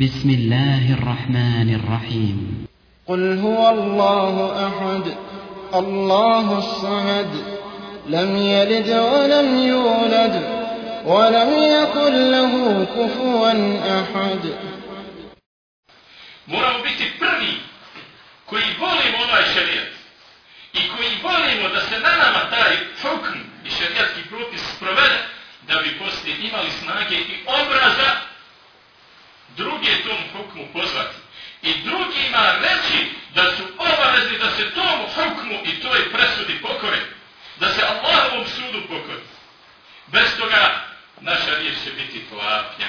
بسم الله الرحمن الرحيم قل هو الله أحد الله الصمد لم يلد ولم يولد ولم يكن له كفوا أحد Moramo biti prvi koji volimo ovaj šarijat i koji volimo da se na nama taj hukm i šarijatski propis sprovede da bi poslije imali snage i obraza druge tom hukmu pozvati. I drugima reći da su obavezni da se tom hukmu i toj presudi pokore. Da se Allahovom sudu pokore. Bez toga naša riječ će biti tlapnja.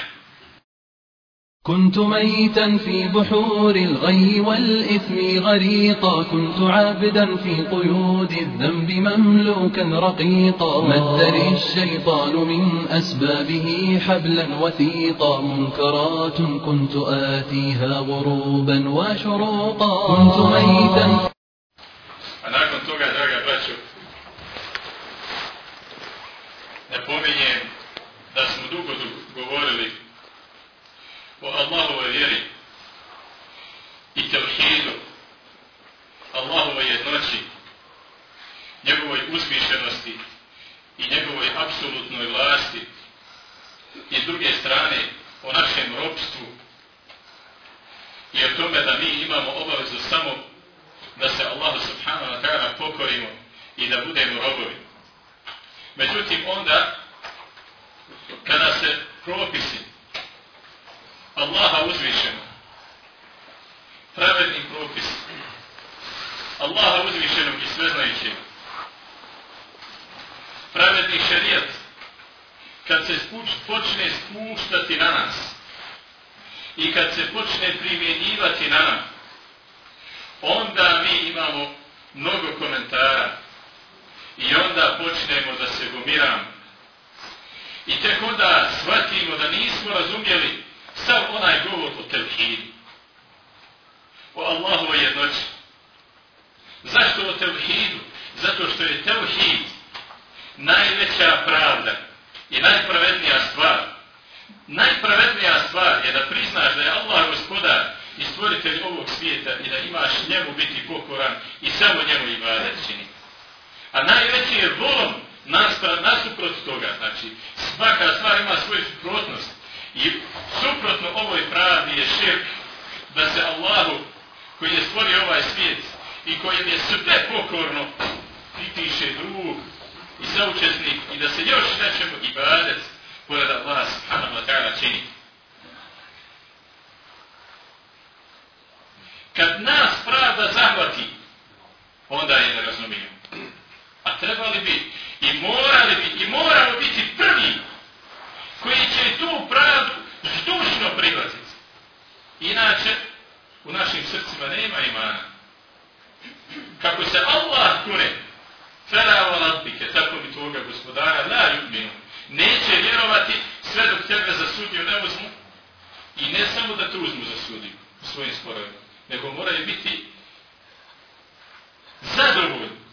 كنت ميتا في بحور الغي والإثم غريقا كنت عابدا في قيود الذنب مملوكا رقيقا. مدني الشيطان من أسبابه حبلا وثيقا منكرات كنت آتيها غروبا وشروقا. كنت ميتا braćo, napominjem da smo dugo govorili o Allahove vjeri i tevhidu, Allahove jednoći, njegovoj uzvišenosti i njegovoj apsolutnoj vlasti i s druge strane o našem robstvu i o tome da mi imamo obavezu samo da se Allahu subhanahu wa ta'ala pokorimo i da budemo robovi. Međutim, onda, kada se propisi Allaha uzvišeno, pravedni propis, Allaha uzvišenog i sveznajućeg, pravedni šarijat, kad se spuč, počne spuštati na nas i kad se počne primjenjivati na nas, onda mi imamo mnogo komentara i onda počnemo da se gomiramo. I tek onda shvatimo da nismo razumjeli sav onaj govor o tevhidu. O Allahovoj jednoći. Zašto o tevhidu? Zato što je tevhid najveća pravda i najpravednija stvar. Najpravednija stvar je da priznaš da je Allah gospodar i stvoritelj ovog svijeta i da imaš njemu biti pokoran i samo njemu ibadet čini. A najveći je volom nasuprot toga. Znači, svaka stvar ima svoju suprotnost. I suprotno ovoj pravdi je širk da se Allahu koji je stvorio ovaj svijet i kojem je sve pokorno pritiše drug i saučesnik i da se još nečemu ibadet pored Allaha subhanahu wa ta'ala čini. Kad nas pravda zahvati, onda je ne razumijem. A trebali bi i morali bi i moramo biti prvi koji će tu pravdu zdušno prihvatiti. Inače, u našim srcima nema imana. Kako se Allah kune, feravo ladbike, tako mi tvoga gospodara, la ljubinu, neće vjerovati sve dok tebe za sudiju ne uzmu i ne samo da te uzmu za sudiju u svojim sporovima, nego moraju biti zadovoljni.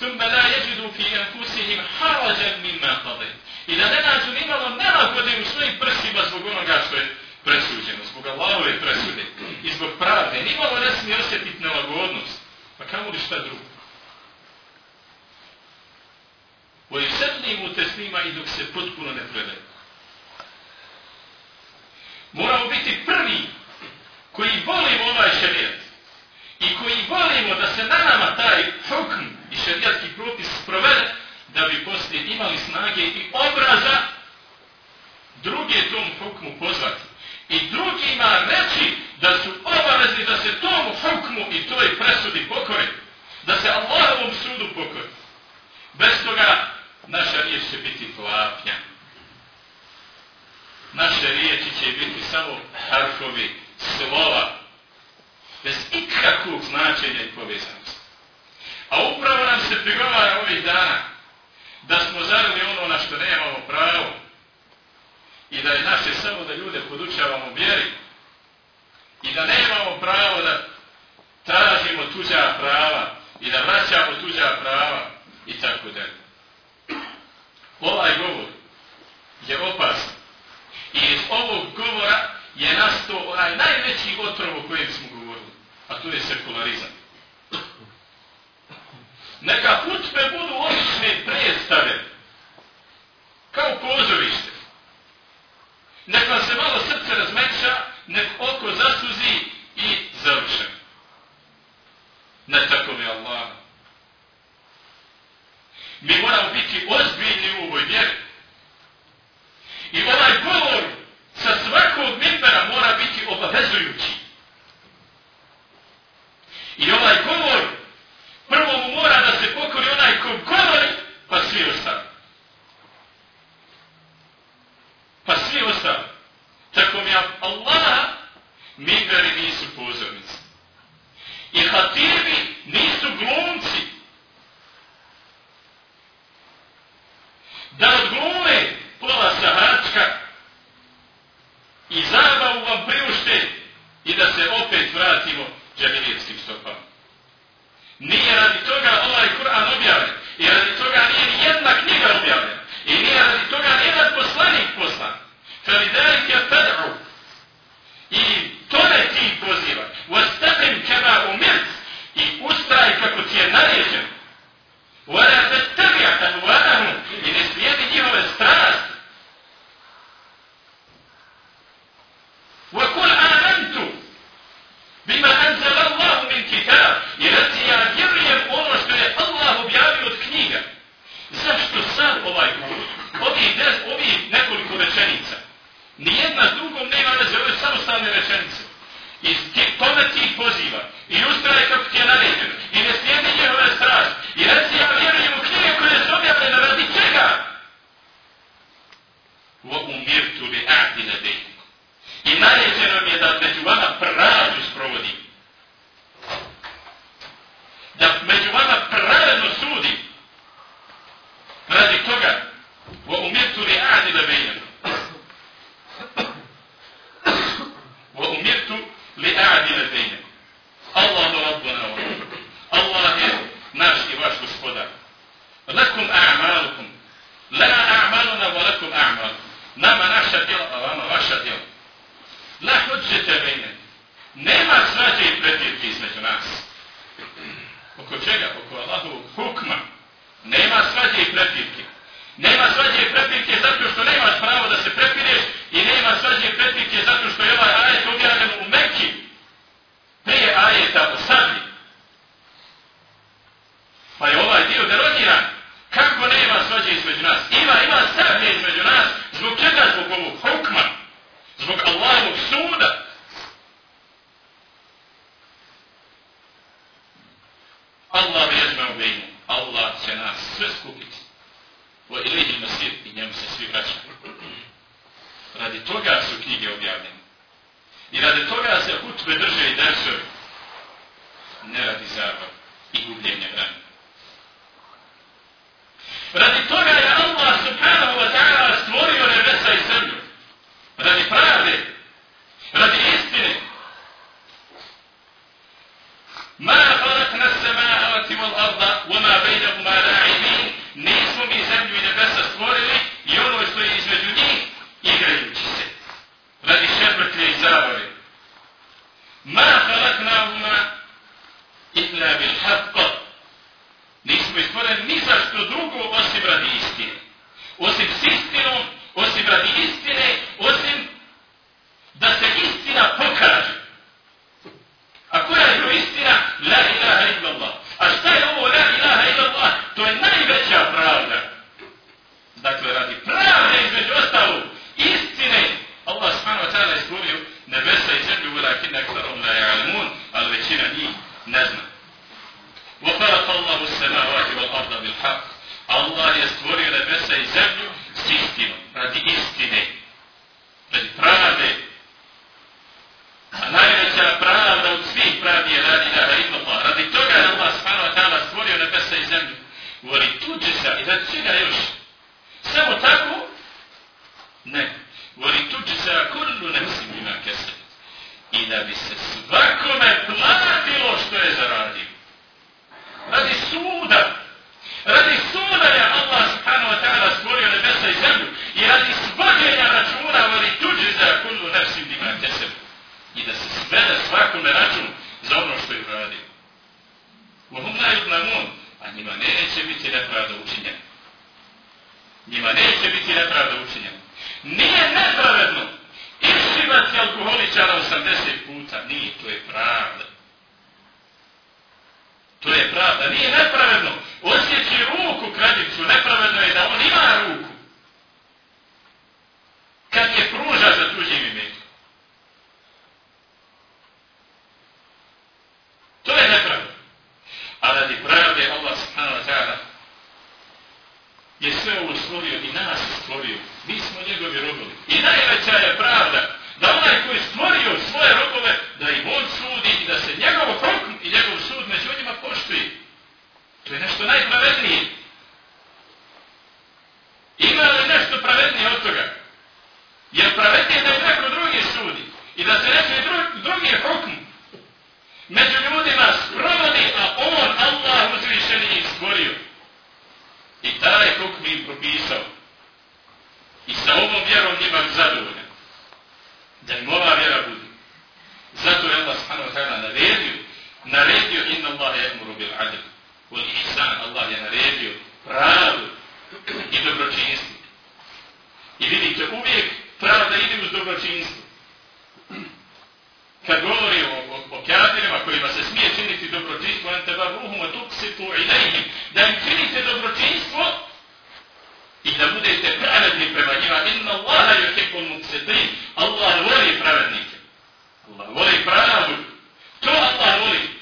ثم لا يجدوا في أنفسهم حرجا مما قضيت i da ne nađu nimalo nelagode u svojim prstima zbog onoga što je presuđeno, zbog Allahove presude i zbog pravde. Nimalo ne smije osjetiti nelagodnost. Pa kamo li šta drugo? O i mu te snima i dok se potpuno ne predaju. Moramo biti prvi koji volimo ovaj šarijat i koji volimo da se na nama taj hukm i šarijatski propis sprovede da bi poslije imali snage i obraza druge tom hukmu pozvati. I drugima reći da su obavezni da se tom hukmu i toj presudi pokore. Da se Allahovom sudu pokore. Bez toga naša riječ će biti tlapnja. Naše riječi će biti samo harfovi, slova, bez ikakvog značenja i povezanosti. A upravo nam se prigovara ovih dana da smo zarili ono na što nemamo pravo i da je naše samo da ljude podučavamo vjeri i da nemamo pravo da tražimo tuđa prava i da vraćamo tuđa prava i tako da. Ovaj govor je opasan i iz ovog govora je nastao onaj najveći otrov o kojem smo govorili, a to je sekularizam. Neka hutbe budu odlične predstave. Kao pozorište. Nek vam se malo srce razmeća, nek oko zasuzi i završen. Na. Nije radi toga ovaj Kur'an objavljen. I radi toga nije ni jedna knjiga objavljena. I nije radi toga ni jedan poslanik poslan. Fali dali ti. I to ne ti poziva. U astatim kema umirc. I ustaj kako ti je naređen. Uvala nema da zove samostalne rečenice. I ti, tome ti ih poziva. I ustraje kako ti je naređen. I ne slijedi njehove strast. I reci ja vjerujem u knjige koje su objavljene radi čega? Wa umirtu li a'dina dejku. I naređeno mi je da među vama pravdu sprovodim. da od svih pravi je radi da ga ima Allah. Radi toga je Allah spano je tada stvorio nebesa i zemlju. Govori tuđe sa i radi čega još? Samo tako? Ne. Govori tuđe sa kundu nefsim ima kesa. I da bi se svakome platilo što je zaradio. Svakome račun za ono što je uradio. Vohum na yudlamun, a njima neće biti nepravda učinjena. Njima neće biti nepravda učinjena. Nije nepravedno iščivati alkoholičara 80 puta. Nije, to je pravda. To je pravda. Nije nepravedno osjeći ruku kraljicu. Nepravedno je da on ima ruku. Kad je pruža za tuđim imetom. To je nepravedno. A radi pravde Allah subhanahu wa ta'ala je sve ovo stvorio i nas stvorio. Mi smo njegovi robovi. I najveća je pravda da onaj koji stvorio svoje robove, da im on sudi i da se njegov hokm i njegov sud među njima poštuje. To je nešto najpravednije. Ima li nešto pravednije od toga? Jer pravednije da je neko drugi sudi i da se neki dru, drugi hokm među ljudima sprovodi, a on, Allah, uzvišeni ih stvorio. I taj hukm im propisao. I sa ovom vjerom njima zadovoljan. Da im ova vjera bude. Zato je Allah subhanahu wa ta'ala naredio, naredio inna Allah je bil adl. Ihsan Allah je naredio pravdu i dobročinstvo. I vidite, uvijek pravda ide uz dobročinstvo. Kad govori o, o, o kafirima kojima se smije činiti dobročinstvo, ente teba ruhum a tuksitu ilajhim, da im činite dobročinstvo i da budete pravedni prema njima. Inna Allaha yuhibbul muqsitin. Allah voli pravednike. Allah voli pravdu. To Allah voli.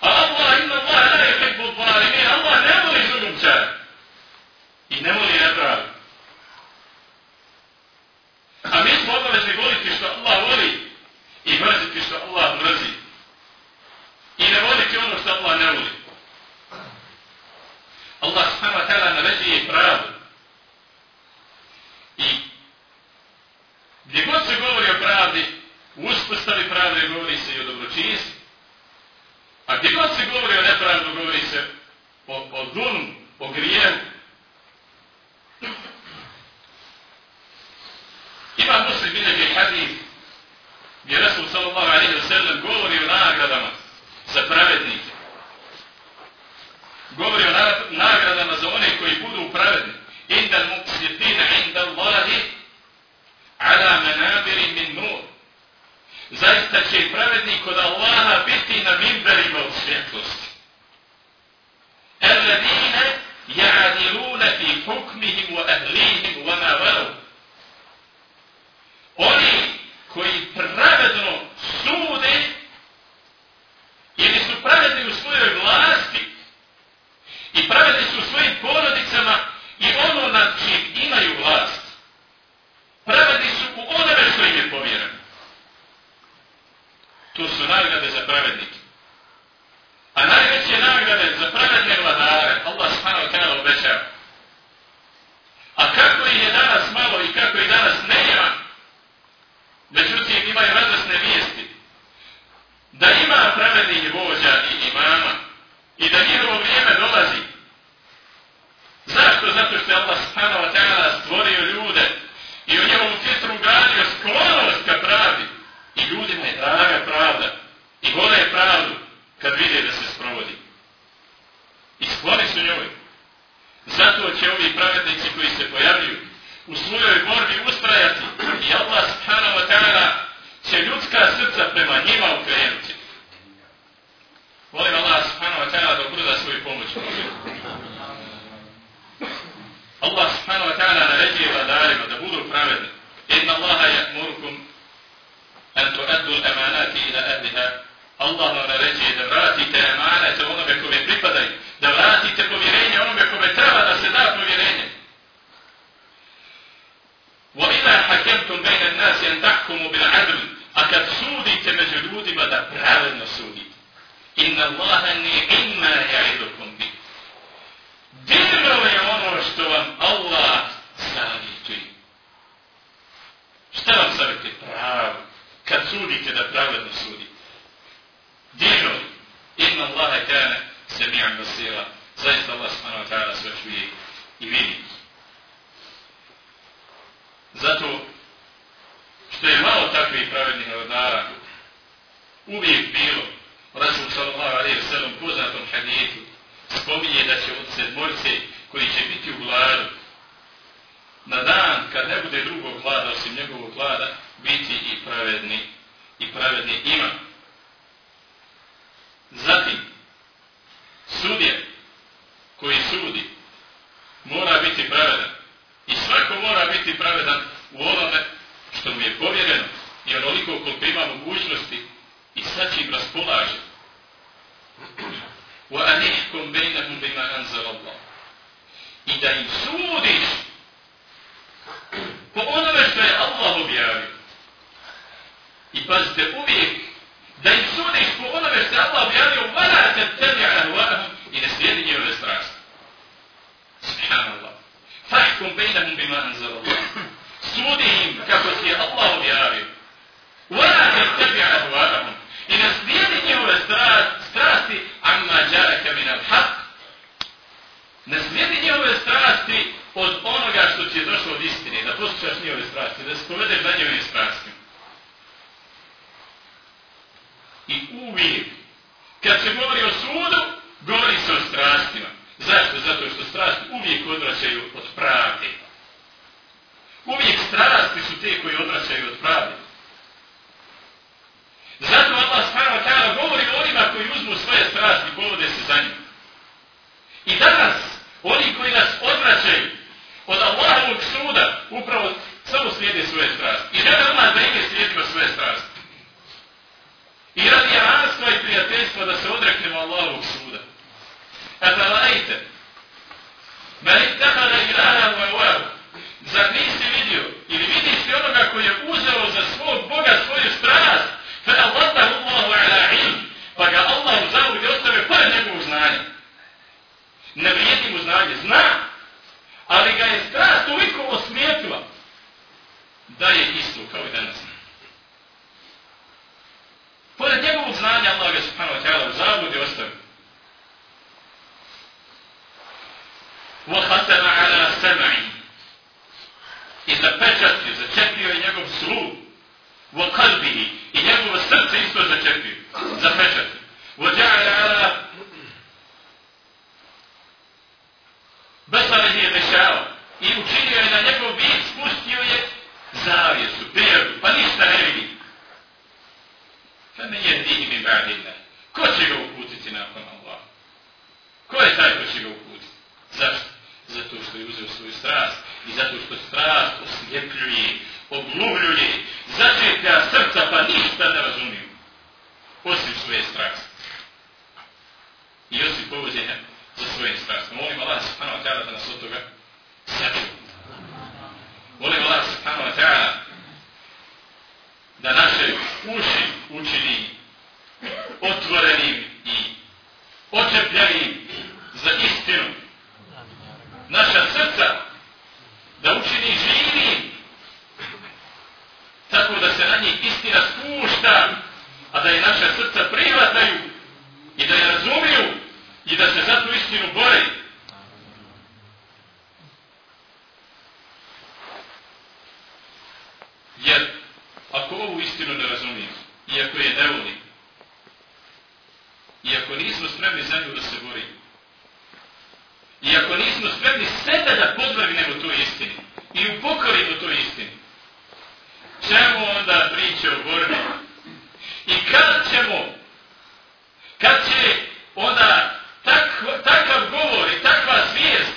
A Allah, inna Allaha la yuhibbul zalimin. Allah ne voli zulumčara. I ne voli nepravdu. A mi smo obavezni voliti što Allah voli i mrziti što Allah mrzi. I ne voliti ono što Allah ne voli. Allah subhanahu wa ta'ala naređuje pravdu. I gdje god se govori o pravdi, u uspostavi pravde govori se i o dobročinjstvu. A gdje god se govori o nepravdu, govori se o, o dunu, o grijevu. Ima muslim bineđe hadith gdje Rasul sallallahu alaihi wa sallam govori o nagradama za pravednike govori o nagradama za one koji budu pravedni. Inda muqsitina inda Allahi ala menabiri min nur. Zaista će pravedni kod Allaha biti na mimberima od svjetlosti. Alladine ja'adiluna fi hukmihim wa ahlihim wa navaru. Oni koji pravedno sude ili su pravedni u svojoj vlasti i pravedni su svojim porodicama i ono nad čim imaju vlast. Pravedni su u onome što im je povjereno. To su nagrade za pravednike. A najveće nagrade za pravedne vladare, Allah subhanahu wa ta'ala obećava. A kako ih je danas malo i kako ih danas nema, međutim imaju radosne vijesti. Da ima pravednih vođa i imama, i da njihovo vrijeme dolazi. Zašto? Zato što je Allah subhanahu wa ta'ala stvorio ljude i u njegovom fitru gradio sklonost ka pravdi. I ljudima je draga pravda i vole pravdu kad vide da se sprovodi. I skloni su njoj. Zato će ovi pravednici koji se pojavljuju u svojoj borbi ustrajati i Allah subhanahu wa ta'ala će ljudska srca prema njima ukrenuti. Volim Allah subhanahu wa ta'ala da obruda svoju pomoć. Allah subhanahu wa ta'ala naređuje vladarima da budu pravedni. Inna Allaha ya'murukum an tu'addu al-amanati ila ahliha. Allah vam naređuje da vratite amanate onome kome pripadaju. Vratite povjerenje onome kome treba da se da povjerenje. وَإِذَا حَكَمْتُمْ بَيْنَ النَّاسِ أَنْ تَحْكُمُوا بِالْعَدْلِ A kad sudite među ljudima da pravedno sudite. Inna Allaha ni'imma ya'idukum bi. Divno je ono što vam Allah savjetuje. Šta vam savjetuje? Pravo. Kad sudite da pravedno sudite. Divno. Inna Allaha kana sami'an basira. Zaista Allah subhanahu wa ta'ala sve čuje i vidi. Zato što je malo takvih pravednih vladara uvijek bilo. Rasul sallallahu alaihi wa sallam poznatom hadijetu spominje da će od sedmorce koji će biti u gladu na dan kad ne bude drugog hlada osim njegovog hlada biti i pravedni i pravedni ima. Zatim, sudje koji sudi mora biti pravedan i svako mora biti pravedan u onome što mu je povjereno i onoliko koliko ima mogućnosti i sa čim raspolaže. وَأَنِحْكُمْ بَيْنَهُمْ بِمَا أَنْزَلَ اللَّهُ I da im sudiš po onome što je Allah objavio. I pazite uvijek da im sudiš po onome što je Allah objavio وَلَا تَتَّبِعَ أَهْوَاهُمْ i ne slijedi njihove strasti. Subhanallah. فَحْكُمْ بَيْنَهُمْ بِمَا أَنْزَلَ اللَّهُ Sudi im kako si je Allah objavio. وَلَا تَتَّبِعَ أَهْوَاهُمْ i ne slijedi njihove strasti amma džaraka min al haq ne slijedi njihove strasti od onoga što ti je došlo od istine da poslušaš njihove strasti da se povedeš za njihove strasti i uvijek kad se govori o sudu zašto? zato što strasti uvijek odvraćaju od pravde uvijek strasti su te koji odvraćaju od pravde Zato Allah subhanahu wa ta'ala govori o onima koji uzmu svoje strasti i povode se za njim. I danas, oni koji nas odvraćaju od Allahovog suda, upravo samo slijede svoje strasti. I žele Allah da ime slijedimo svoje strasti. I radi ranstva i prijateljstva da se odreknemo Allahovog suda. A da lajte, Meni tehala ilaha u evaru. Zar nisi vidio? Ili vidiš ti onoga koji je uzeo za svog Boga svoju strast? Fe Allah umalahu ala ilm. Pa ga Allah uzavu gdje ostave par njegov znanje. Ne vrijedi mu znanje. Zna. Ali ga je strast toliko osmijetila. Da je isto kao i danas. Pored njegovog znanja Allah ga subhanahu wa ta'ala uzavu gdje وقلبه. Očepljenim za istinu. Naša srca da učini živim tako da se na njih istina spušta, a da je naša srca prihvataju i da je razumiju i da se za tu istinu bore. Jer ako ovu istinu ne razumijemo, iako je ne volim, iako nismo spremni za nju da se borimo, iako nismo spremni sebe da podvrgnemo toj istini i upokorimo toj istini, čemu onda priče o borbi? I kad ćemo, kad će onda tak, takav govor i takva svijest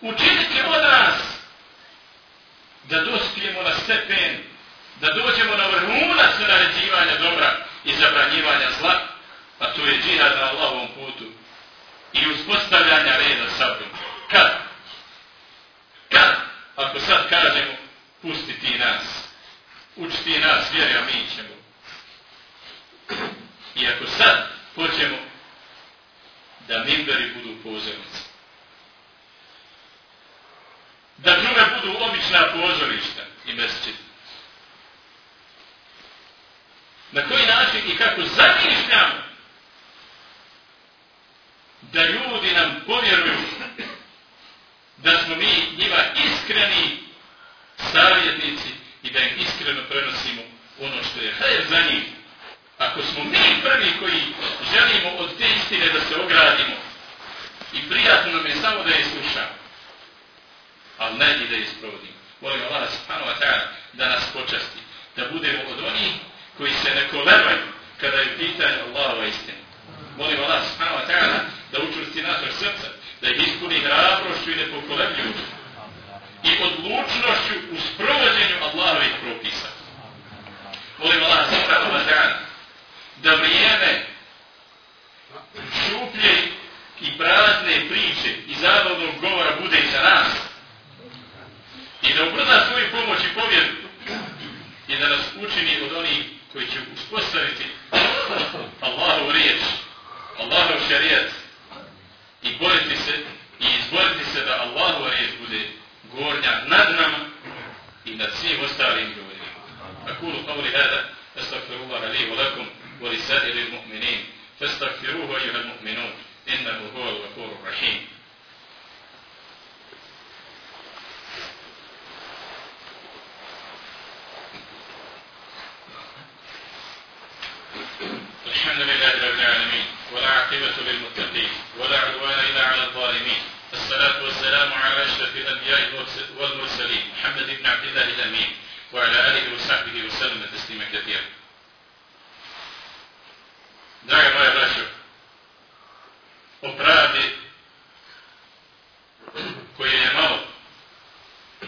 učiniti od nas da dospijemo na stepen, da dođemo na vrhunac naređivanja dobra i zabranjivanja zla, a to je džihad na Allahovom putu i uspostavljanja reda sabrom. Kad? Kad? Ako sad kažemo pusti ti nas, uči ti nas, vjeri, a mi ćemo. I ako sad hoćemo da mimberi budu pozornice, da druga budu obična pozorišta i mesečit, na koji način i kako zamišljamo da ljudi nam povjeruju da smo mi njima iskreni savjetnici i da im iskreno prenosimo ono što je hajer za njih, Ako smo mi prvi koji želimo od te istine da se ogradimo i prijatno nam je samo da je slušamo, ali ne i da je sprovodimo. Molim Allah subhanahu wa ta'ala da nas počasti, da budemo od onih koji se ne kolebaju kada je pitanje Allahova istina. Molim Allah subhanahu wa ta'ala da učvrsti naše srca, da ih ispuni hrabrošću i nepokolebljuću i odlučnošću u sprovođenju Allahovih propisa. Molim Allah subhanahu wa ta'ala da vrijeme šuplje i prazne priče i zabavnog govora bude i za nas. I da ubrza svoju pomoć i povjeru. I da nas učini od onih koji će uspostaviti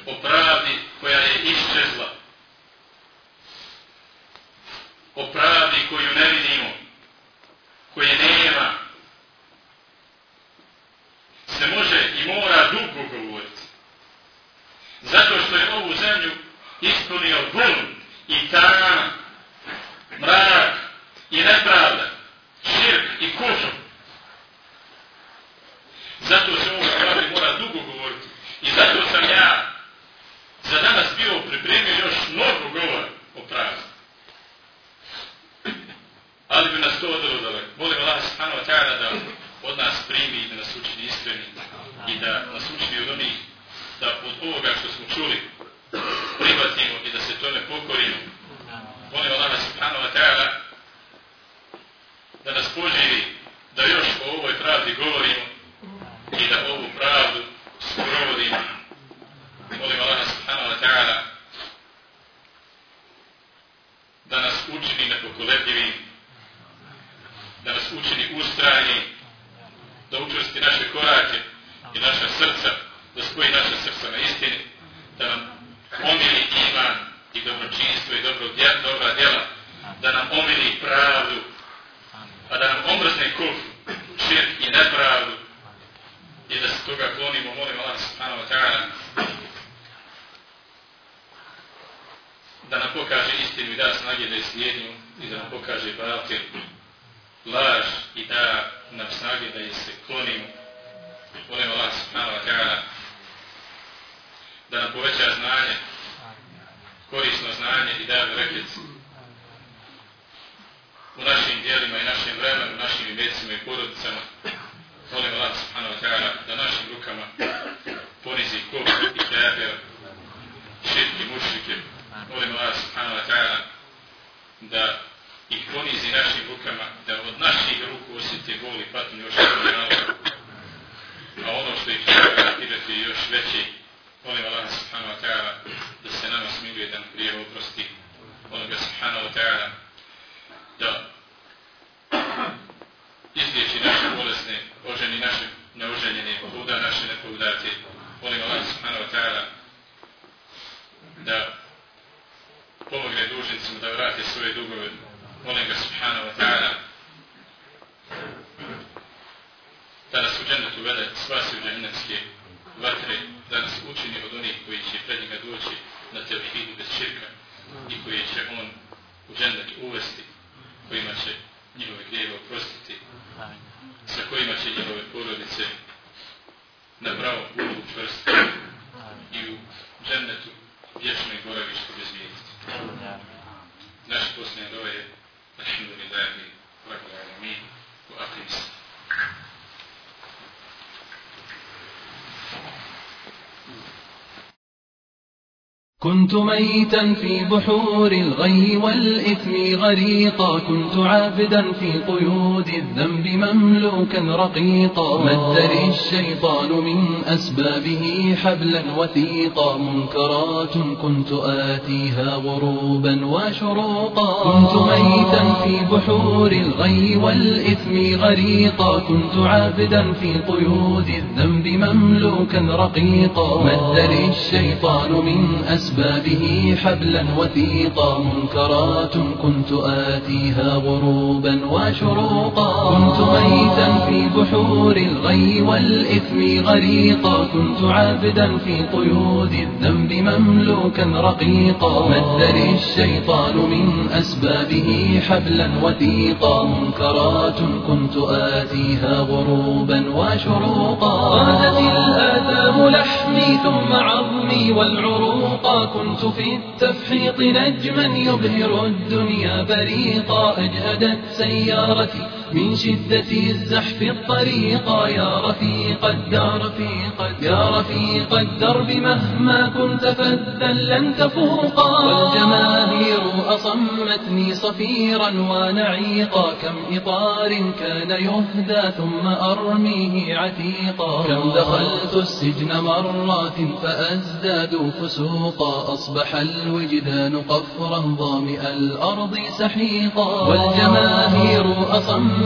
o pravdi koja je iščezla, o pravdi koju ne vidimo, koje nema, se može i mora dugo govoriti. Zato što je ovu zemlju ispunio bun i tama, mrak i nepravda, širk i kufr. Zato se ovo pravi mora dugo govoriti. I zato sam ja za danas bio pripremio još mnogo govora o pravi. Ali bi nas to odelo daleko. Molim Allah subhanahu wa ta'ala da od nas primi i da nas učini iskreni i da nas učini od onih da od ovoga što smo čuli prihvatimo i da se tome pokorimo. Molim Allah subhanahu wa ta'ala da nas poživi da još o ovoj pravdi govorimo i da ovu pravdu sprovodimo. Molim Allah subhanahu wa ta'ala da nas učini nepokolebljivim, da nas učini ustrajni, da učvrsti naše korake i naša srca, da spoji naše srca na istini, da nam omili iman i dobročinstvo i dobro djela, dobra djela, da nam omili pravdu, a da nam omrzne kuf, širk i nepravdu i da se toga klonimo, molim Allah subhanahu wa ta'ala da nam pokaže istinu i da snage da je slijednju i da nam pokaže batil, laž i da nam snage da je se klonimo. Molim Allah subhanahu wa ta'ala da nam poveća znanje, korisno znanje i da rekli u našim dijelima i našem vremenu, našim imecima i porodicama. Molim Allah subhanahu wa ta'ala da našim rukama ponizi kofr i kafir, širke, mušrike. Molim Allah subhanahu wa ta'ala da ih ponizi našim rukama, da od naših ruku osjeti boli patnju još jednog A ono što ih će još veći, molim Allah subhanahu wa ta'ala da se nama smiluje da nam prije oprosti. Molim subhanahu wa ta'ala da izliječi naše bolesne, oženi naše neoženjene, povuda naše nepovudate. Molim Allah subhanahu wa ta'ala da pomogne dužnicima da vrate svoje dugove. Molim ga subhanahu wa ta'ala da nas u džennetu vede, spasi u džennetske vatre, da nas učini od onih koji će pred njega doći na tevhidu bez širka i koje će on u džennetu uvesti kojima će njihove grijeve oprostiti, sa kojima će njihove porodice na pravom putu učvrstiti i u džennetu vječno i boravište bez vijesti. Naš posljednje dove je Alhamdulillahi Rabbil Alamin u Aqimis. كنت ميتا في بحور الغي والإثم غريقا كنت عابدا في قيود الذنب مملوكا رقيقا. مدني الشيطان من أسبابه حبلا وثيقا منكرات كنت آتيها غروبا وشروقا. كنت ميتا في بحور الغي والإثم غريقا كنت عابدا في قيود الذنب مملوكا رقيقا. مدني الشيطان من أسبابه أسبابه حبلا وثيقا منكرات كنت آتيها غروبا وشروقا كنت ميتا في بحور الغي والإثم غريقا كنت عابدا في قيود الذنب مملوكا رقيقا مدني الشيطان من أسبابه حبلا وثيقا منكرات كنت آتيها غروبا وشروقا غادت الآثام لحمي ثم عظمي والعروقا كنت في التفحيط نجما يبهر الدنيا بريقا أجهدت سيارتي. من شدة الزحف الطريقا يا رفيق الدار يا رفيق الدرب مهما كنت فذا لن تفوقا والجماهير أصمتني صفيرا ونعيقا كم إطار كان يهدى ثم أرميه عتيقا. كم دخلت السجن مرات فأزداد فسوقا أصبح الوجدان قفرا ظامئ الأرض سحيقا. والجماهير أصمتني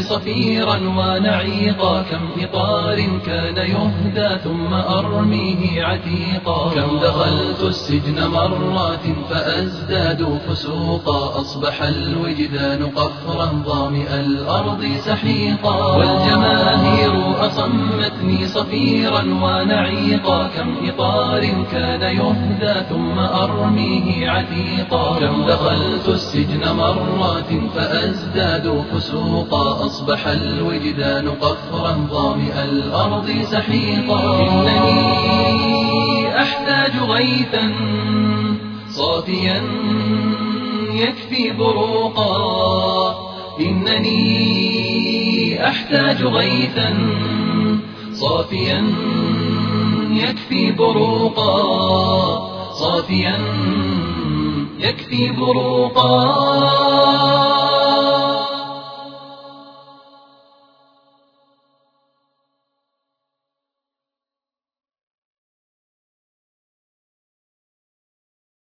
صفيرا ونعيقا كم إطار كان يهدى ثم أرميه عتيقا. كم دخلت السجن مرات فأزداد فسوقا أصبح الوجدان قفرا ظامئ الأرض سحيقا. والجماهير أصمتني صفيرا ونعيقا كم إطار كان يهدى ثم أرميه عتيقا. كم دخلت السجن مرات فأزداد فسوقا أصبح الوجدان قفرا ظامئ الأرض سحيقا. إنني أحتاج غيثا صافيا يكفي بروقا. إنني أحتاج غيثا صافيا يكفي بروقا. صافيا يكفي بروقا.